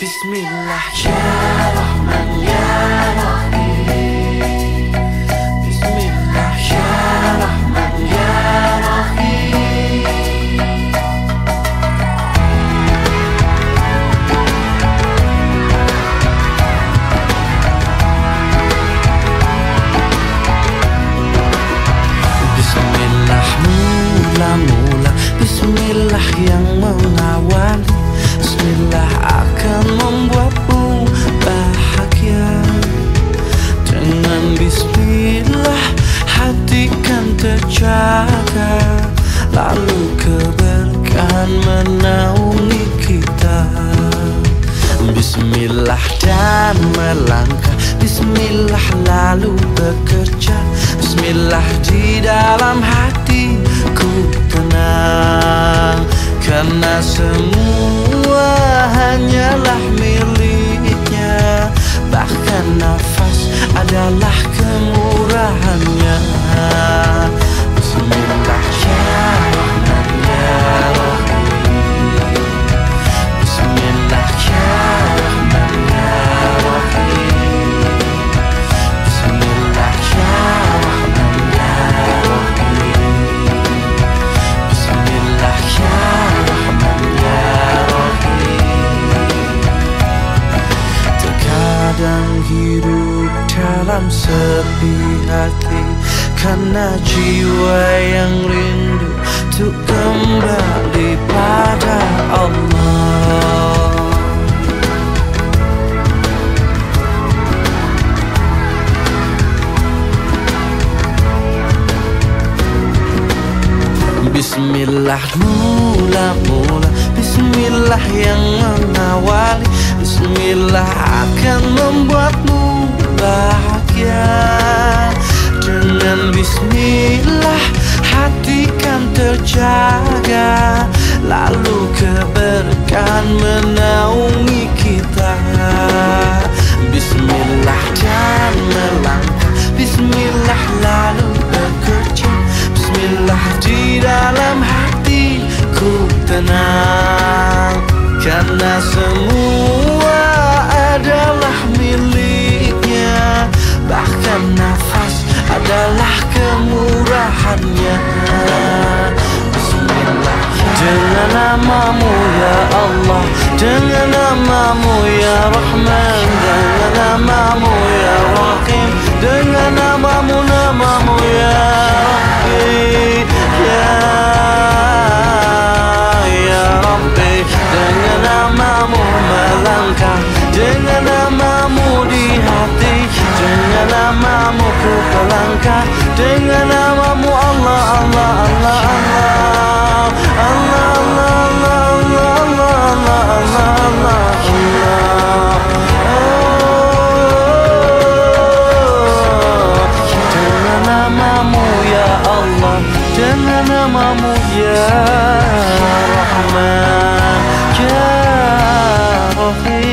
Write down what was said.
Bismillah ya Rahman ya Rahim Lalu keberkahan menaungi kita. Bismillah dan melangkah. Bismillah lalu bekerja. Bismillah di dalam hatiku tenang. Karena semua dalam sepi hati Karena jiwa yang rindu Untuk kembali pada Allah. Bismillah mula-mula. Bismillah yang mengawali. Bismillah akan membuatmu bahagia Dengan Bismillah hati kan terjaga. Lalu keberkahan menaungi kita. Bismillah dan melangkah. Bismillah lalu bekerja. Bismillah di dalam hatiku tenang. Karena semua adalah kemurahannya. Dengan namamu ya Allah. Dengan Dayanamam ya Rahman Ya Rahim